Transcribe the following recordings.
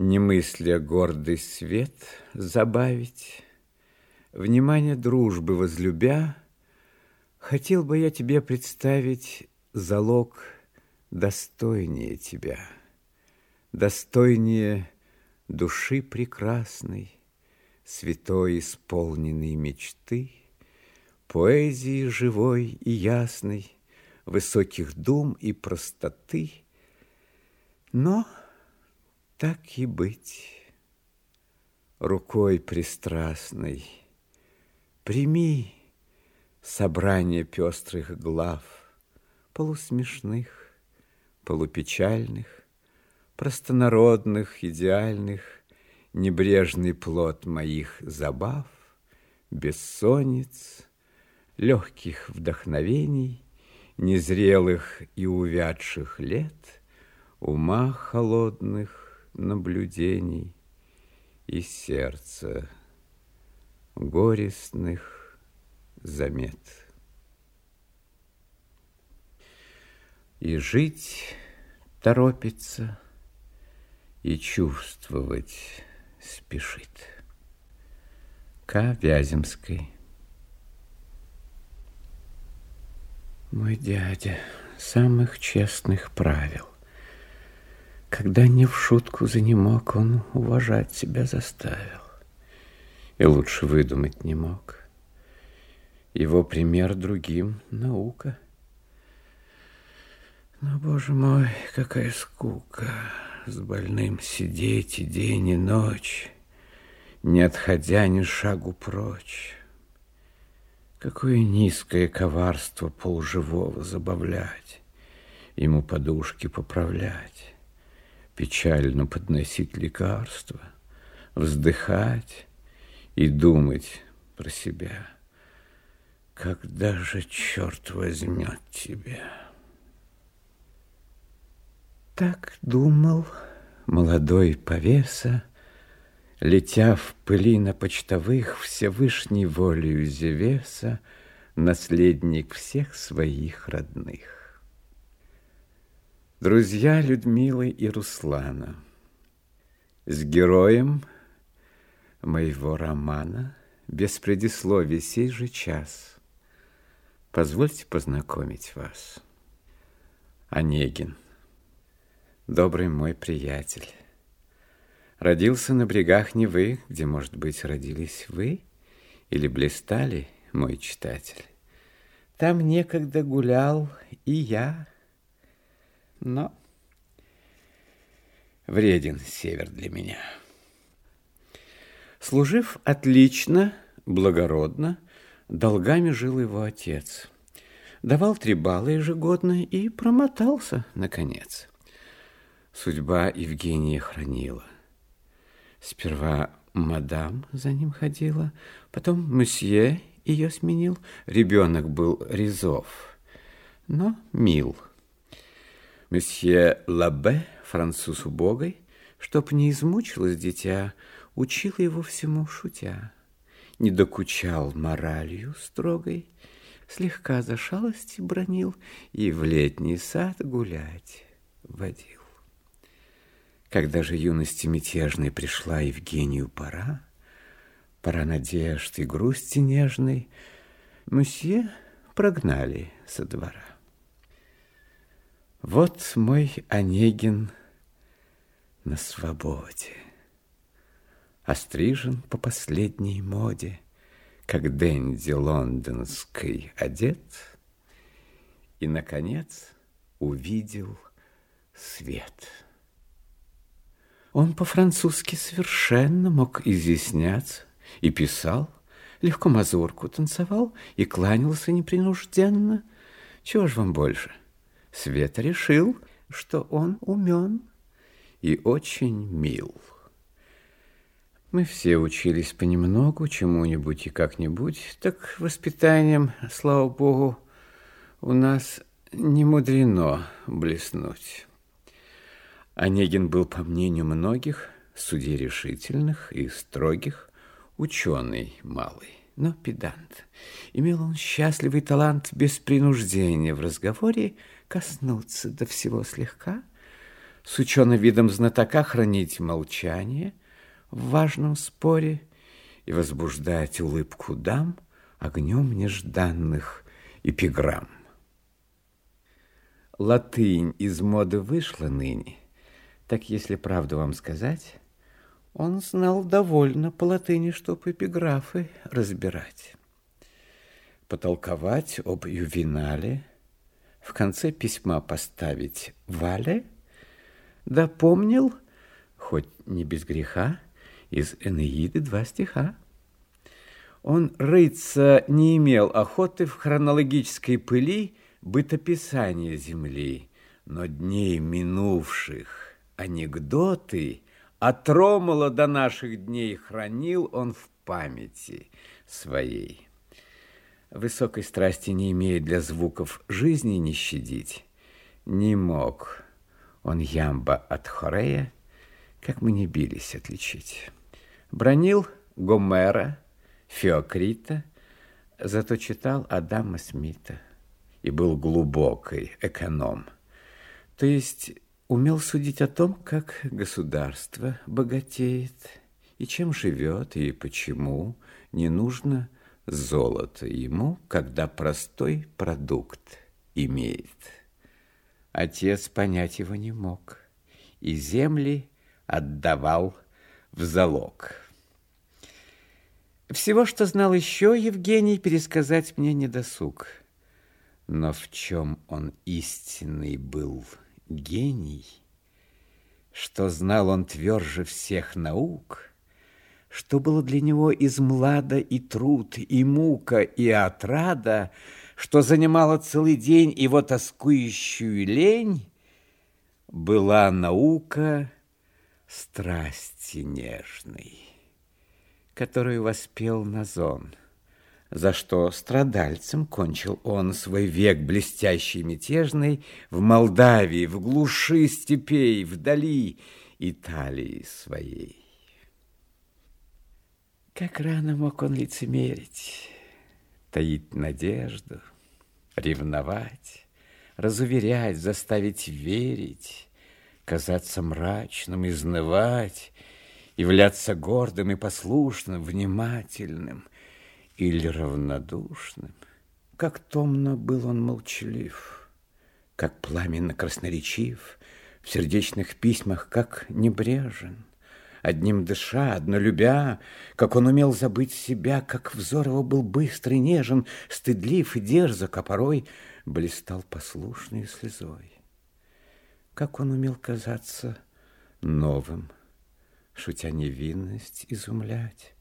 Не мысля гордый свет забавить, Внимание дружбы возлюбя, Хотел бы я тебе представить Залог достойнее тебя, Достойнее души прекрасной, Святой исполненной мечты, Поэзии живой и ясной, Высоких дум и простоты. Но так и быть, рукой пристрастной, Прими собрание пестрых глав, Полусмешных, полупечальных, Простонародных, идеальных, Небрежный плод моих забав, Бессонниц, легких вдохновений, Незрелых и увядших лет, Ума холодных наблюдений И сердца горестных замет. И жить торопится, и чувствовать спешит. К. Вяземской. Мой дядя самых честных правил. Когда не в шутку за не мог, он уважать себя заставил и лучше выдумать не мог. Его пример другим — наука. Но, боже мой, какая скука с больным сидеть и день, и ночь, не отходя ни шагу прочь. Какое низкое коварство полживого забавлять, ему подушки поправлять, печально подносить лекарства, вздыхать, и думать про себя. Когда же черт возьмет тебя? Так думал молодой повеса, Летя в пыли на почтовых Всевышней волею Зевеса, Наследник всех своих родных. Друзья Людмилы и Руслана, С героем – моего романа без предисловий сей же час. Позвольте познакомить вас. Онегин, добрый мой приятель. Родился на брегах Невы, где, может быть, родились вы или блистали, мой читатель. Там некогда гулял и я, но вреден север для меня. Служив отлично, благородно, долгами жил его отец. Давал три балла ежегодно и промотался, наконец. Судьба Евгения хранила. Сперва мадам за ним ходила, потом месье ее сменил. Ребенок был Резов, но мил. Месье Лабе, француз убогой, чтоб не измучилось дитя, учил его всему шутя, не докучал моралью строгой, слегка за шалости бронил и в летний сад гулять водил. Когда же юности мятежной пришла Евгению пора, пора надежд и грусти нежной, мсье прогнали со двора. Вот мой Онегин на свободе острижен по последней моде, как Дэнди лондонской одет, и, наконец, увидел свет. Он по-французски совершенно мог изъясняться и писал, легко мазурку танцевал и кланялся непринужденно. Чего ж вам больше? Свет решил, что он умен и очень мил. Мы все учились понемногу, чему-нибудь и как-нибудь, так воспитанием, слава богу, у нас не мудрено блеснуть. Онегин был, по мнению многих, судей решительных и строгих, ученый малый, но педант. Имел он счастливый талант без принуждения в разговоре коснуться до всего слегка, с ученым видом знатока хранить молчание в важном споре и возбуждать улыбку дам огнем нежданных эпиграмм. Латынь из моды вышла ныне, так если правду вам сказать, он знал довольно по латыни, чтоб эпиграфы разбирать. Потолковать об ювенале, в конце письма поставить «вале», да помнил, хоть не без греха, из Энеиды два стиха. Он рыться не имел охоты в хронологической пыли бытописания земли, но дней минувших анекдоты от Ромула до наших дней хранил он в памяти своей. Высокой страсти не имея для звуков жизни не щадить, не мог он ямба от Хорея, как мы не бились отличить. Бронил Гомера, Феокрита, зато читал Адама Смита и был глубокий эконом. То есть умел судить о том, как государство богатеет, и чем живет, и почему не нужно золото ему, когда простой продукт имеет. Отец понять его не мог, и земли отдавал в залог. Всего, что знал еще Евгений, пересказать мне не досуг. Но в чем он истинный был гений, что знал он тверже всех наук, что было для него из млада и труд, и мука, и отрада, что занимало целый день его тоскующую лень, была наука страсти нежной которую воспел Назон, за что страдальцем кончил он свой век блестящий мятежный в Молдавии, в глуши степей, вдали Италии своей. Как рано мог он лицемерить, таить надежду, ревновать, разуверять, заставить верить, казаться мрачным, изнывать, являться гордым и послушным, внимательным или равнодушным. Как томно был он молчалив, как пламенно красноречив, в сердечных письмах как небрежен, одним дыша, одно любя, как он умел забыть себя, как взор его был быстрый, нежен, стыдлив и дерзок, а порой блистал послушной слезой. Как он умел казаться новым, шутя невинность изумлять,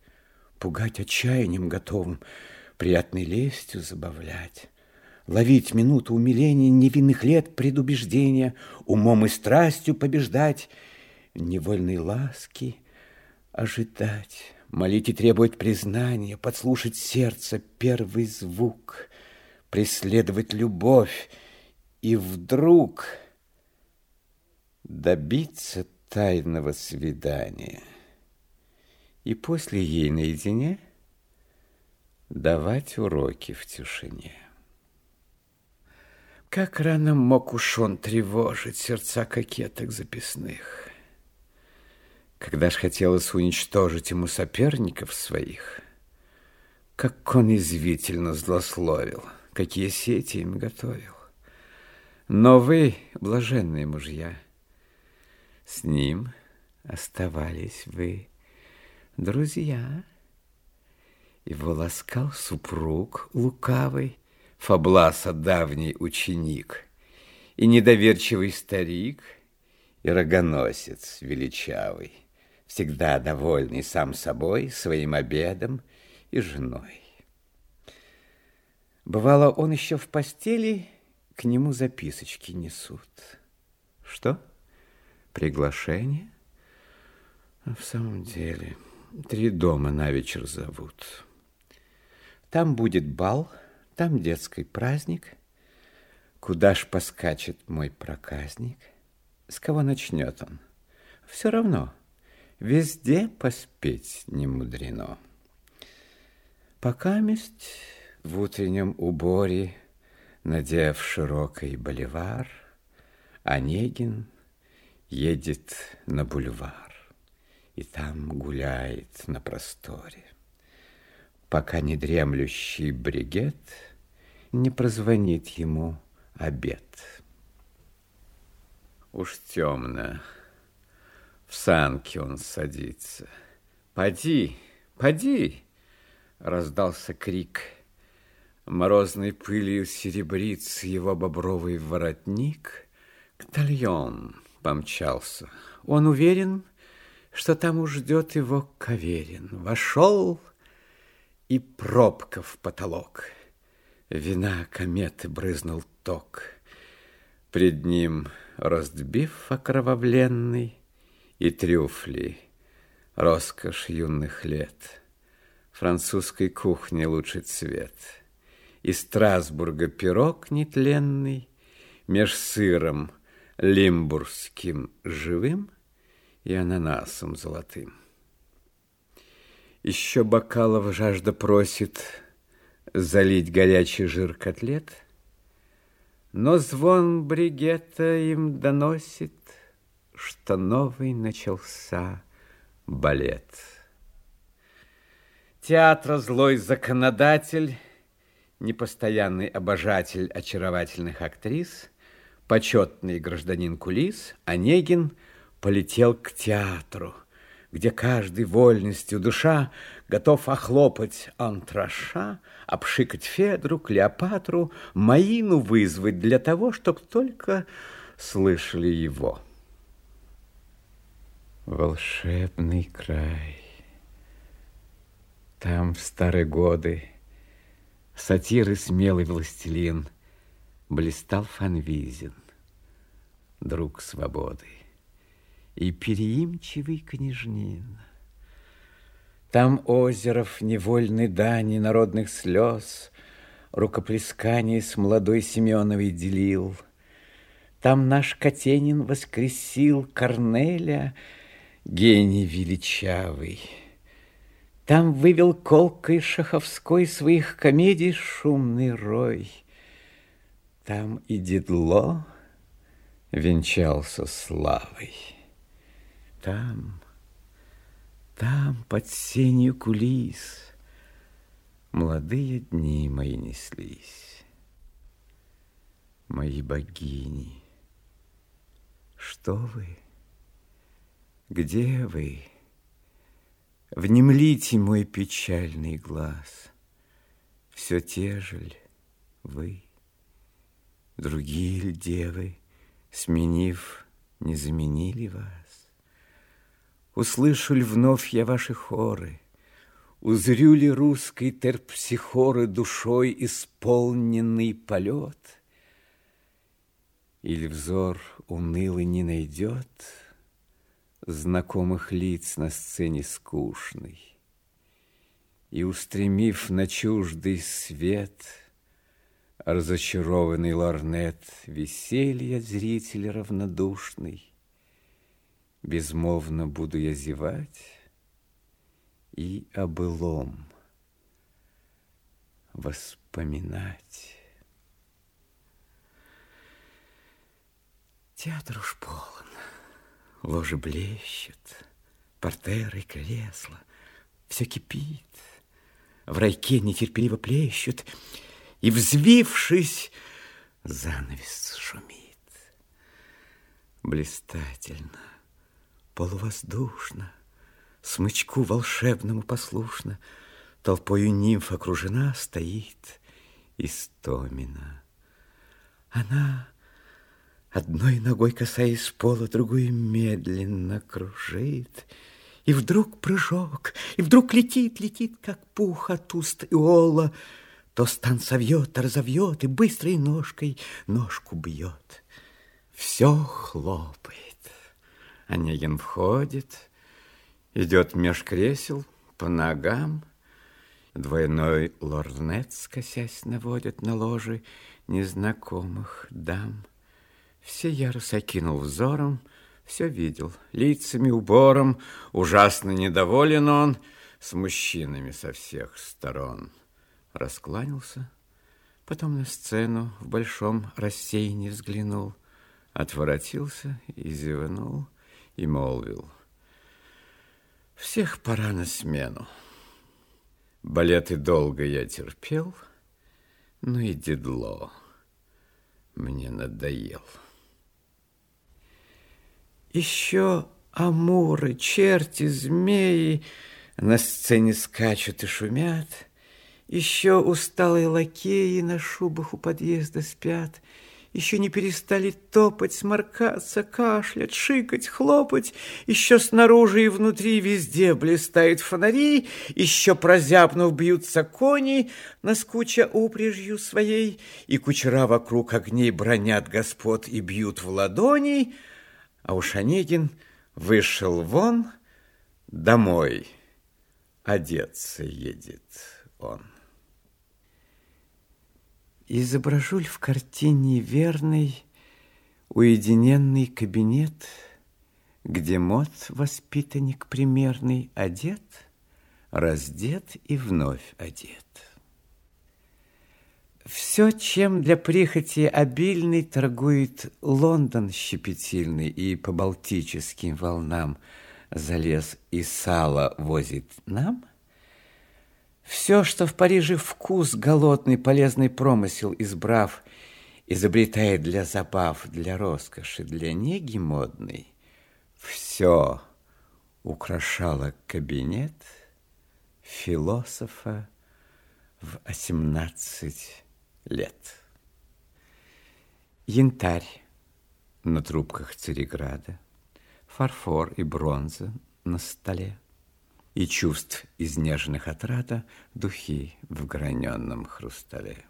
пугать отчаянием готовым, приятной лестью забавлять, ловить минуту умиления невинных лет предубеждения, умом и страстью побеждать, невольной ласки ожидать, молить и требовать признания, подслушать сердце первый звук, преследовать любовь и вдруг добиться тайного свидания. И после ей наедине давать уроки в тишине. Как рано мог уж он тревожить сердца кокеток записных, когда ж хотелось уничтожить ему соперников своих, как он извительно злословил, какие сети им готовил. Но вы, блаженные мужья, — с ним оставались вы друзья. Его ласкал супруг лукавый, Фабласа давний ученик, И недоверчивый старик, И рогоносец величавый, Всегда довольный сам собой, Своим обедом и женой. Бывало, он еще в постели К нему записочки несут. Что? Приглашение? В самом деле, три дома на вечер зовут. Там будет бал, там детский праздник. Куда ж поскачет мой проказник? С кого начнет он? Все равно, везде поспеть не мудрено. Пока месть в утреннем уборе, надев широкий боливар, Онегин едет на бульвар и там гуляет на просторе, пока недремлющий бригет не прозвонит ему обед. Уж темно, в санке он садится. «Поди, поди!» — раздался крик. Морозной пылью серебрится его бобровый воротник. Ктальон помчался. Он уверен, что там уж ждет его Каверин. Вошел и пробка в потолок. Вина кометы брызнул ток. Пред ним ростбиф окровавленный и трюфли, роскошь юных лет. Французской кухни лучший цвет. Из Страсбурга пирог нетленный, Меж сыром лимбургским живым И ананасом золотым. Еще бокалов жажда просит Залить горячий жир котлет, Но звон бригета им доносит, Что новый начался балет. Театра злой законодатель непостоянный обожатель очаровательных актрис, почетный гражданин кулис, Онегин полетел к театру, где каждый вольностью душа готов охлопать антраша, обшикать Федру, Клеопатру, Маину вызвать для того, чтобы только слышали его. Волшебный край. Там в старые годы Сатиры смелый властелин, Блистал Фанвизин, друг свободы, И переимчивый княжнин. Там озеров невольной дани народных слез Рукоплесканий с молодой Семеновой делил. Там наш Катенин воскресил Корнеля, гений величавый, там вывел колкой шаховской своих комедий шумный рой. Там и Дедло венчался славой. Там, там, под сенью кулис, Молодые дни мои неслись. Мои богини, что вы? Где вы? Внемлите мой печальный глаз, Все те же ль вы, Другие ль девы, Сменив, не заменили вас? Услышу ль вновь я ваши хоры, Узрю ли русской терпсихоры Душой исполненный полет? Или взор унылый не найдет — знакомых лиц на сцене скучной. И, устремив на чуждый свет, разочарованный лорнет, веселья зритель равнодушный, безмолвно буду я зевать и о былом воспоминать. Театр уж полон. Ложи блещут, портеры, кресла, все кипит. В райке нетерпеливо плещут, и, взвившись, занавес шумит. Блистательно, полувоздушно, Смычку волшебному послушно, Толпою нимф окружена стоит Истомина. Она Одной ногой касаясь пола, другую медленно кружит. И вдруг прыжок, и вдруг летит, летит, как пух от уст Иола. То стан совьет, разовьет, и быстрой ножкой ножку бьет. Все хлопает. Онегин входит, идет меж кресел по ногам. Двойной лорнет, скосясь, наводит на ложи незнакомых дам. Все ярус окинул взором, все видел, лицами, убором, ужасно недоволен он, с мужчинами со всех сторон. Раскланялся, потом на сцену в большом рассеянии взглянул, отворотился и зевнул, и молвил. Всех пора на смену. Балеты долго я терпел, но и дедло мне надоел. Еще амуры, черти, змеи на сцене скачут и шумят, еще усталые лакеи на шубах у подъезда спят — еще не перестали топать, сморкаться, кашлять, шикать, хлопать. Еще снаружи и внутри везде блистают фонари, еще прозябнув бьются кони, наскуча упряжью своей, и кучера вокруг огней бронят господ и бьют в ладони, а уж Онегин вышел вон домой, одеться едет он. Изображу ли в картине верный Уединенный кабинет, Где мод воспитанник примерный Одет, раздет и вновь одет. Все, чем для прихоти обильный Торгует Лондон щепетильный И по Балтическим волнам Залез и сало возит нам — все, что в Париже вкус голодный, полезный промысел избрав, изобретает для забав, для роскоши, для неги модной, все украшало кабинет философа в 18 лет. Янтарь на трубках Цареграда, фарфор и бронза на столе и чувств изнеженных отрада духи в граненном хрустале.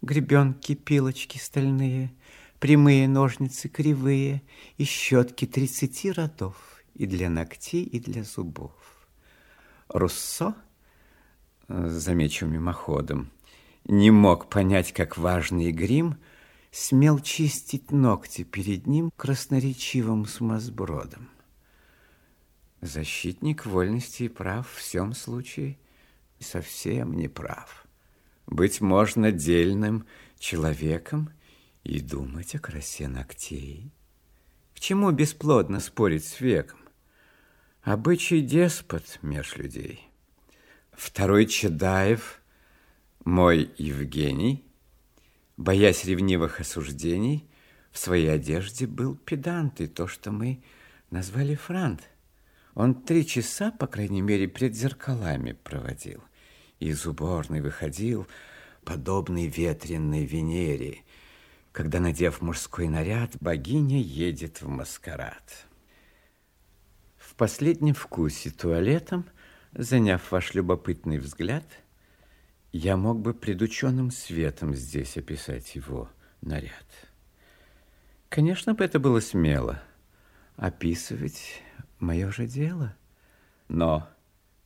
Гребенки, пилочки стальные, прямые ножницы кривые и щетки тридцати родов и для ногтей, и для зубов. Руссо, замечу мимоходом, не мог понять, как важный грим смел чистить ногти перед ним красноречивым сумасбродом. Защитник вольности и прав в всем случае совсем не прав. Быть можно дельным человеком и думать о красе ногтей. К чему бесплодно спорить с веком? Обычай деспот меж людей. Второй Чедаев, мой Евгений, боясь ревнивых осуждений, в своей одежде был педант, и то, что мы назвали франт. Он три часа, по крайней мере, пред зеркалами проводил. Из уборной выходил, подобный ветренной Венере, когда, надев мужской наряд, богиня едет в маскарад. В последнем вкусе туалетом, заняв ваш любопытный взгляд, я мог бы пред ученым светом здесь описать его наряд. Конечно бы это было смело описывать мое же дело. Но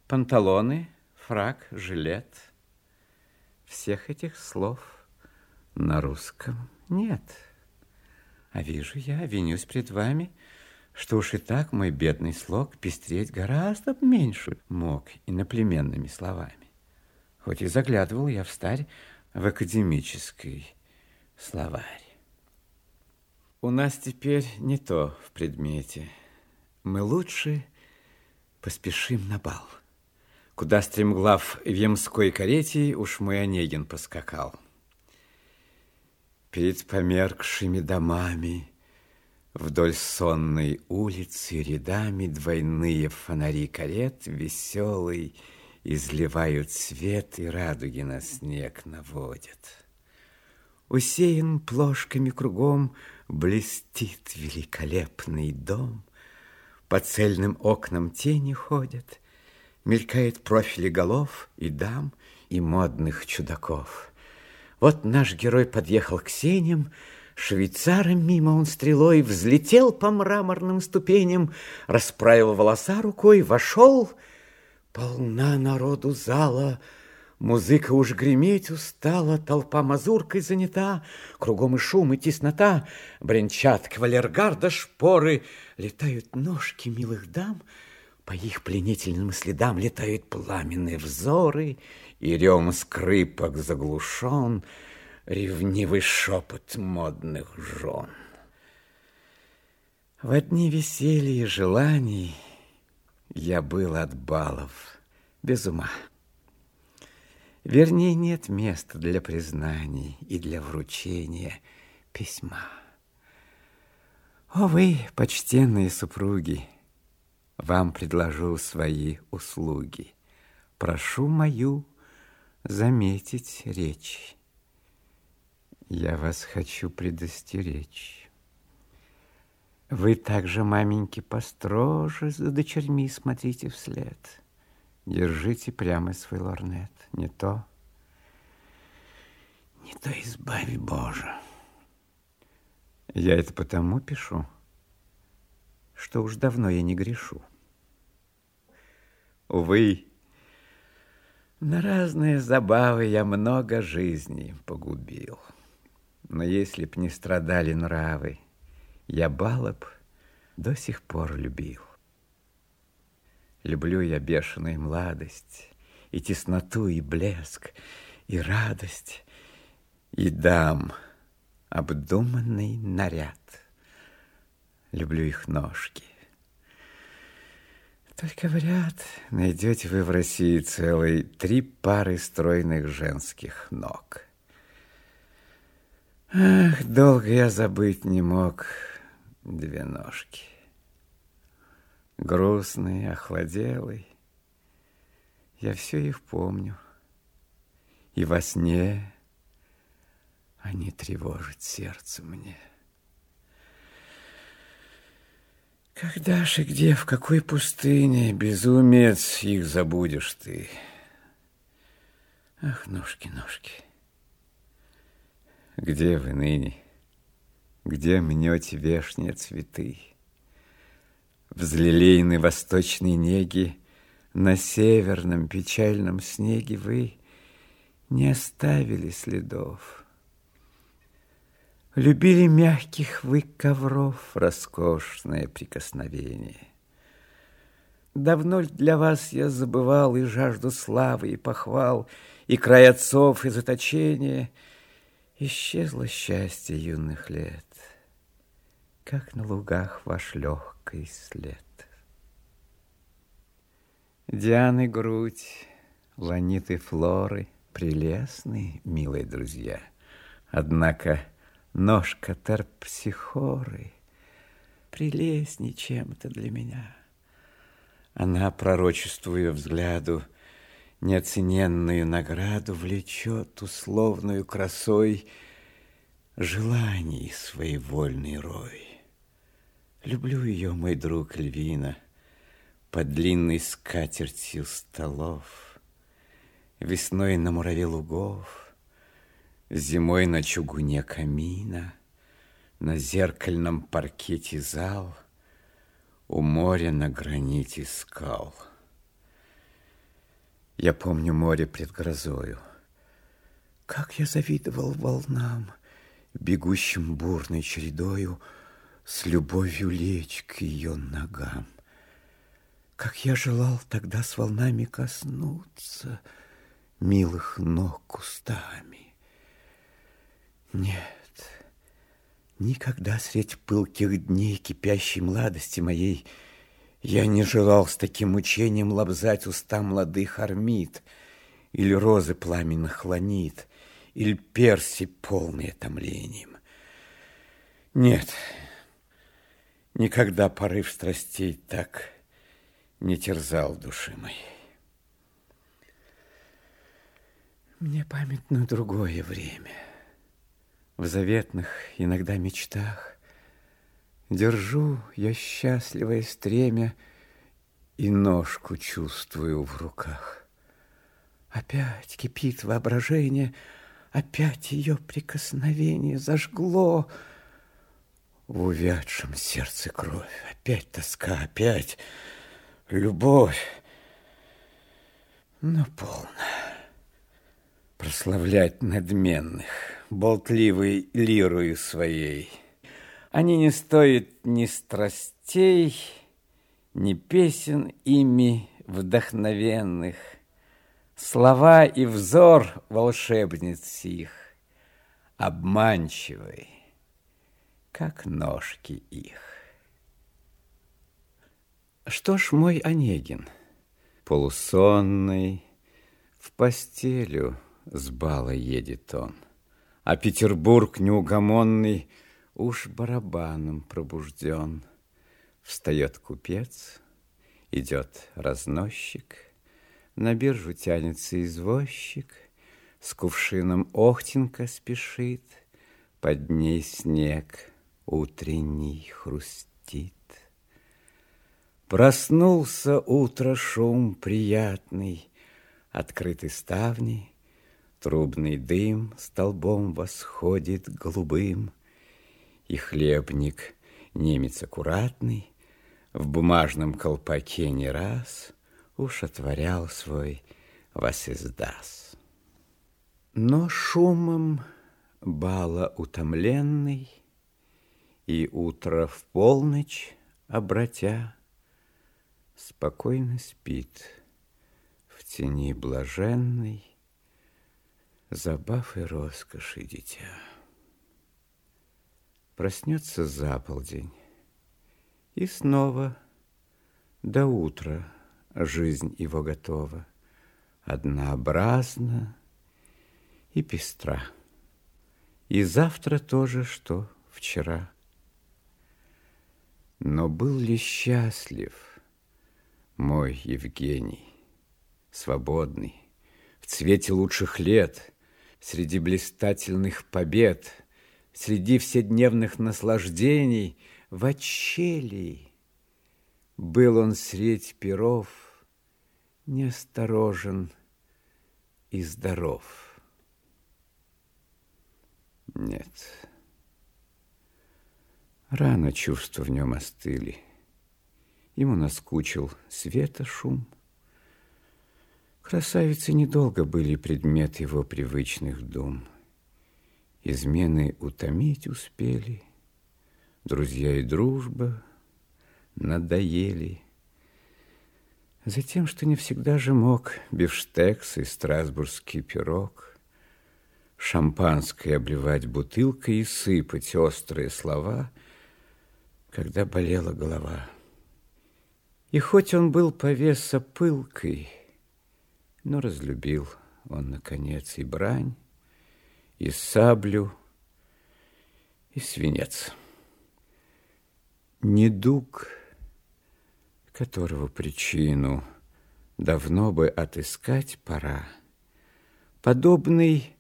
панталоны, фрак, жилет, всех этих слов на русском нет. А вижу я, винюсь пред вами, что уж и так мой бедный слог пестреть гораздо меньше мог иноплеменными словами. Хоть и заглядывал я в старь в академический словарь. У нас теперь не то в предмете – мы лучше поспешим на бал, Куда стремглав в ямской карете Уж мой Онегин поскакал. Перед померкшими домами Вдоль сонной улицы рядами Двойные фонари карет Веселый изливают свет И радуги на снег наводят. Усеян плошками кругом Блестит великолепный дом — по цельным окнам тени ходят, Мелькает профили голов и дам, и модных чудаков. Вот наш герой подъехал к сеням, Швейцаром мимо он стрелой Взлетел по мраморным ступеням, Расправил волоса рукой, вошел. Полна народу зала — Музыка уж греметь устала, толпа мазуркой занята, Кругом и шум, и теснота, Бренчат кавалергарда шпоры, Летают ножки милых дам, По их пленительным следам Летают пламенные взоры, И рем скрипок заглушен, Ревнивый шепот модных жен. В дни веселья и желаний я был от балов без ума. Вернее, нет места для признаний и для вручения письма. О, вы, почтенные супруги, вам предложу свои услуги. Прошу мою заметить речь. Я вас хочу предостеречь. Вы также, маменьки, построже за дочерьми смотрите вслед. Держите прямо свой лорнет. Не то, не то избави Боже. Я это потому пишу, что уж давно я не грешу. Увы, на разные забавы я много жизней погубил. Но если б не страдали нравы, я бала б до сих пор любил. Люблю я бешеную младость, И тесноту, и блеск, и радость, И дам обдуманный наряд. Люблю их ножки. Только вряд найдете вы в России целые три пары стройных женских ног. Ах, долго я забыть не мог две ножки грустный, охладелый. Я все их помню. И во сне они тревожат сердце мне. Когда же, где, в какой пустыне, безумец, их забудешь ты? Ах, ножки, ножки, где вы ныне? Где мнете вешние цветы? Взлелейны восточной неги, На северном печальном снеге Вы не оставили следов. Любили мягких вы ковров Роскошное прикосновение. Давно для вас я забывал И жажду славы, и похвал, И край отцов, и заточения? Исчезло счастье юных лет, Как на лугах ваш лег яркий след. Дианы грудь, ланиты флоры, прелестны, милые друзья. Однако ножка терпсихоры прелестней чем-то для меня. Она, пророчествуя взгляду, неоцененную награду влечет условную красой желаний своевольный рой. Люблю ее, мой друг Львина, Под длинной скатертью столов, Весной на мураве лугов, Зимой на чугуне камина, На зеркальном паркете зал, У моря на граните скал. Я помню море пред грозою, Как я завидовал волнам, Бегущим бурной чередою, с любовью лечь к ее ногам. Как я желал тогда с волнами коснуться милых ног кустами. Нет, никогда средь пылких дней кипящей младости моей я не желал с таким мучением лобзать уста молодых армид или розы пламенных ланит, или перси, полные томлением. Нет, Никогда порыв страстей так не терзал души моей. Мне памятно другое время. В заветных иногда мечтах Держу я счастливое стремя И ножку чувствую в руках. Опять кипит воображение, Опять ее прикосновение зажгло — в увядшем сердце кровь, опять тоска, опять любовь. Но полно прославлять надменных, болтливой лирою своей. Они не стоят ни страстей, ни песен ими вдохновенных. Слова и взор волшебниц их обманчивый как ножки их. Что ж, мой Онегин, полусонный, в постелю с бала едет он, а Петербург неугомонный уж барабаном пробужден. Встает купец, идет разносчик, на биржу тянется извозчик, с кувшином охтенка спешит, под ней снег утренний хрустит. Проснулся утро шум приятный, Открыты ставни, трубный дым Столбом восходит голубым, И хлебник, немец аккуратный, В бумажном колпаке не раз Уж отворял свой восиздас. Но шумом бала утомленный И утро в полночь обратя Спокойно спит в тени блаженной Забав и роскоши дитя. Проснется за полдень, и снова до утра жизнь его готова, однообразна и пестра. И завтра тоже, что вчера. Но был ли счастлив мой Евгений, свободный, в цвете лучших лет, среди блистательных побед, среди вседневных наслаждений, в очелии был он средь перов, неосторожен и здоров. Нет, рано чувства в нем остыли. Ему наскучил света шум. Красавицы недолго были предмет его привычных дум. Измены утомить успели, Друзья и дружба надоели. Затем, что не всегда же мог Бифштекс и страсбургский пирог, Шампанское обливать бутылкой И сыпать острые слова, Когда болела голова. И хоть он был повеса пылкой, Но разлюбил он, наконец, и брань, И саблю, и свинец. Недуг, которого причину Давно бы отыскать пора, Подобный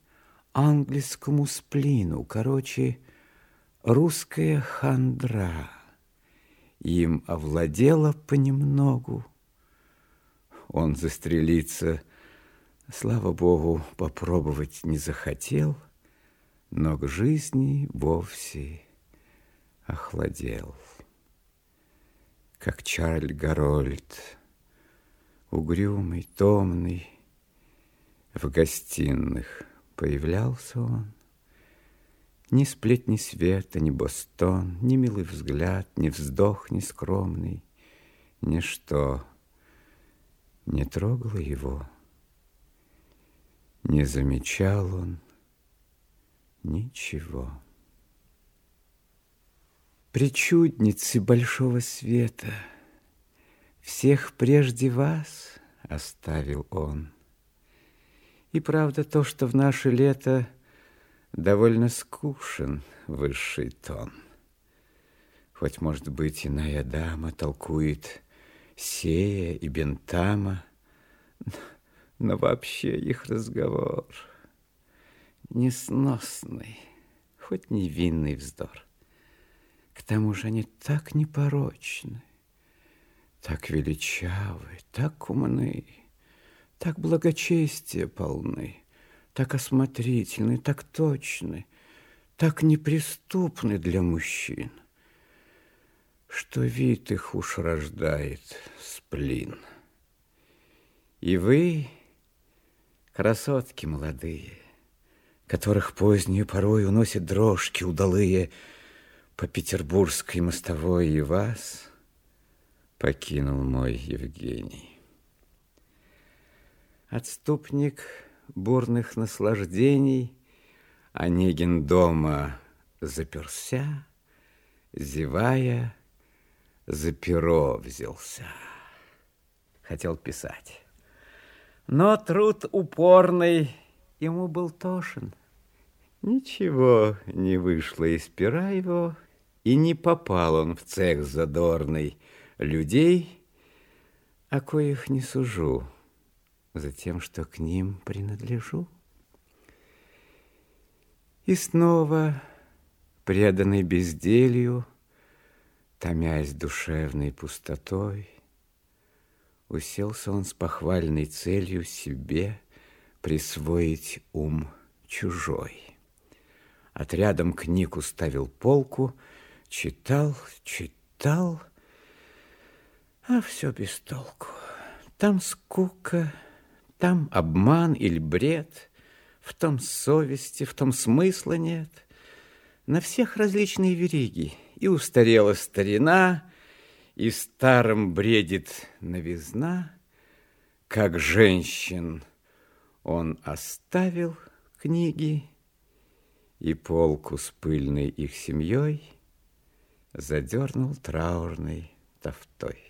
английскому сплину, Короче, русская хандра — им овладело понемногу. Он застрелиться, слава богу, попробовать не захотел, но к жизни вовсе охладел. Как Чарль Гарольд, угрюмый, томный, в гостиных появлялся он, ни сплетни света, ни Бостон, Ни милый взгляд, ни вздох, ни скромный, Ничто не трогало его. Не замечал он ничего. Причудницы большого света, Всех прежде вас оставил он. И правда то, что в наше лето довольно скучен высший тон. Хоть, может быть, иная дама толкует Сея и Бентама, но вообще их разговор несносный, хоть невинный вздор. К тому же они так непорочны, так величавы, так умны, так благочестия полны так осмотрительны, так точны, так неприступны для мужчин, что вид их уж рождает сплин. И вы, красотки молодые, которых поздние порой уносят дрожки удалые по петербургской мостовой, и вас покинул мой Евгений. Отступник — бурных наслаждений, Онегин дома заперся, зевая, за перо взялся. Хотел писать. Но труд упорный ему был тошен. Ничего не вышло из пера его, и не попал он в цех задорный людей, о коих не сужу, за тем, что к ним принадлежу. И снова, преданный безделью, томясь душевной пустотой, уселся он с похвальной целью себе присвоить ум чужой. Отрядом книг уставил полку, читал, читал, а все без толку. Там скука, там обман или бред, в том совести, в том смысла нет. На всех различные вериги, и устарела старина, и старым бредит новизна, как женщин он оставил книги и полку с пыльной их семьей задернул траурной тофтой.